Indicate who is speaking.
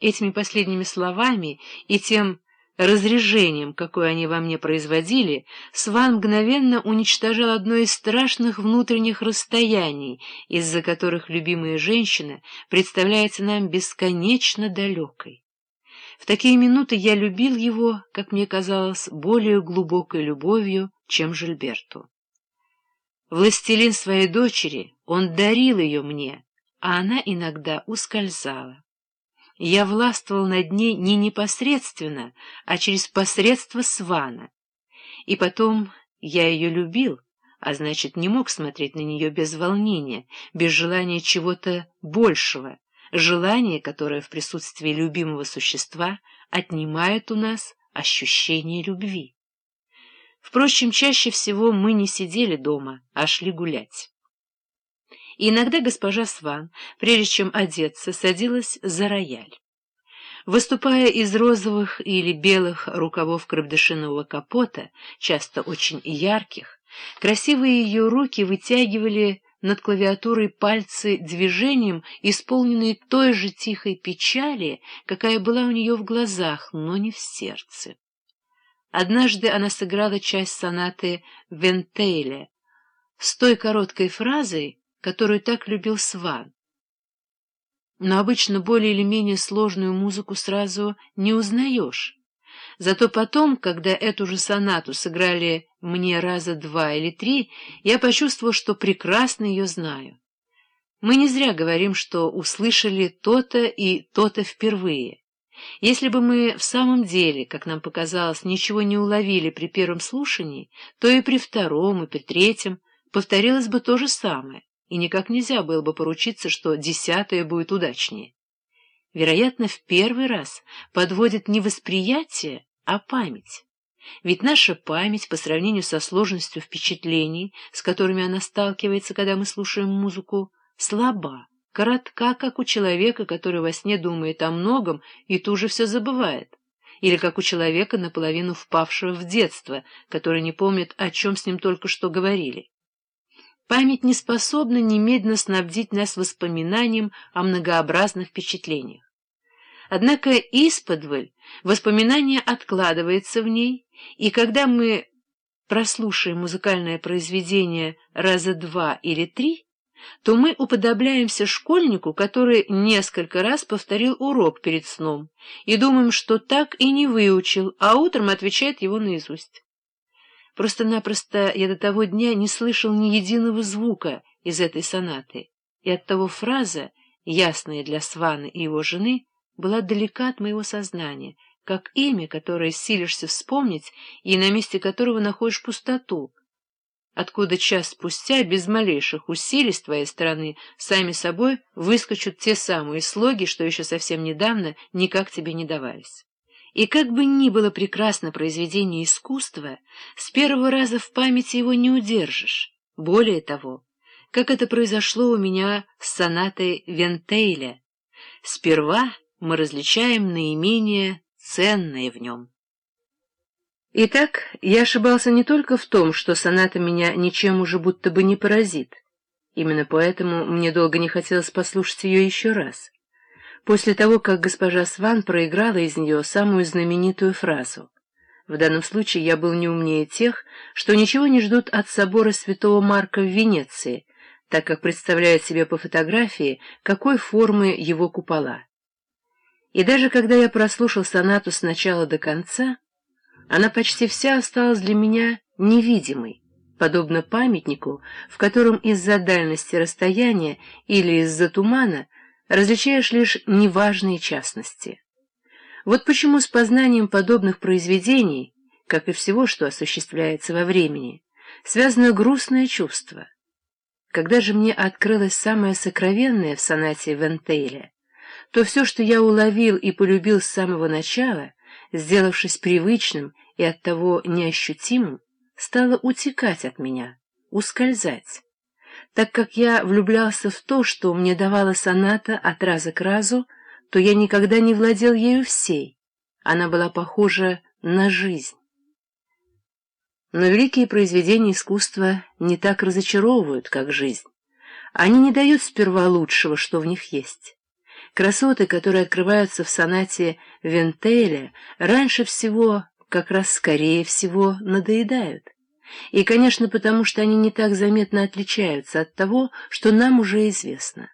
Speaker 1: Этими последними словами и тем разрежением, какое они во мне производили, Сван мгновенно уничтожал одно из страшных внутренних расстояний, из-за которых любимая женщина представляется нам бесконечно далекой. В такие минуты я любил его, как мне казалось, более глубокой любовью, чем Жильберту. Властелин своей дочери, он дарил ее мне, а она иногда ускользала. Я властвовал над ней не непосредственно, а через посредство Свана. И потом я ее любил, а значит, не мог смотреть на нее без волнения, без желания чего-то большего, желания, которое в присутствии любимого существа отнимает у нас ощущение любви. Впрочем, чаще всего мы не сидели дома, а шли гулять. И иногда госпожа Сван, прежде чем одеться, садилась за рояль. Выступая из розовых или белых рукавов крабдышинового капота, часто очень ярких, красивые ее руки вытягивали над клавиатурой пальцы движением, исполненные той же тихой печали, какая была у нее в глазах, но не в сердце. Однажды она сыграла часть сонаты Вентейля с той короткой фразой, которую так любил Сван. Но обычно более или менее сложную музыку сразу не узнаешь. Зато потом, когда эту же сонату сыграли мне раза два или три, я почувствовал, что прекрасно ее знаю. Мы не зря говорим, что услышали то-то и то-то впервые. Если бы мы в самом деле, как нам показалось, ничего не уловили при первом слушании, то и при втором, и при третьем повторилось бы то же самое и никак нельзя было бы поручиться, что десятое будет удачнее. Вероятно, в первый раз подводит не восприятие, а память. Ведь наша память по сравнению со сложностью впечатлений, с которыми она сталкивается, когда мы слушаем музыку, слаба, коротка, как у человека, который во сне думает о многом и тут же все забывает, или как у человека, наполовину впавшего в детство, который не помнит, о чем с ним только что говорили. Память не способна немедленно снабдить нас воспоминанием о многообразных впечатлениях. Однако исподволь воспоминание откладывается в ней, и когда мы прослушаем музыкальное произведение раза два или три, то мы уподобляемся школьнику, который несколько раз повторил урок перед сном, и думаем, что так и не выучил, а утром отвечает его наизусть. Просто-напросто я до того дня не слышал ни единого звука из этой сонаты, и оттого фраза, ясная для Свана и его жены, была далека от моего сознания, как имя, которое силишься вспомнить и на месте которого находишь пустоту, откуда час спустя, без малейших усилий с твоей стороны, сами собой выскочут те самые слоги, что еще совсем недавно никак тебе не давались. И как бы ни было прекрасно произведение искусства, с первого раза в памяти его не удержишь. Более того, как это произошло у меня с сонатой Вентейля, сперва мы различаем наименее ценное в нем. Итак, я ошибался не только в том, что соната меня ничем уже будто бы не поразит. Именно поэтому мне долго не хотелось послушать ее еще раз после того, как госпожа Сван проиграла из нее самую знаменитую фразу. В данном случае я был не умнее тех, что ничего не ждут от собора святого Марка в Венеции, так как представляют себе по фотографии, какой формы его купола. И даже когда я прослушал сонату с начала до конца, она почти вся осталась для меня невидимой, подобно памятнику, в котором из-за дальности расстояния или из-за тумана различаешь лишь неважные частности. Вот почему с познанием подобных произведений, как и всего, что осуществляется во времени, связано грустное чувство. Когда же мне открылось самое сокровенное в сонате Вентейля, то все, что я уловил и полюбил с самого начала, сделавшись привычным и оттого неощутимым, стало утекать от меня, ускользать. Так как я влюблялся в то, что мне давала соната от раза к разу, то я никогда не владел ею всей. Она была похожа на жизнь. Но великие произведения искусства не так разочаровывают, как жизнь. Они не дают сперва лучшего, что в них есть. Красоты, которые открываются в сонате Вентеля, раньше всего, как раз скорее всего, надоедают. И, конечно, потому что они не так заметно отличаются от того, что нам уже известно.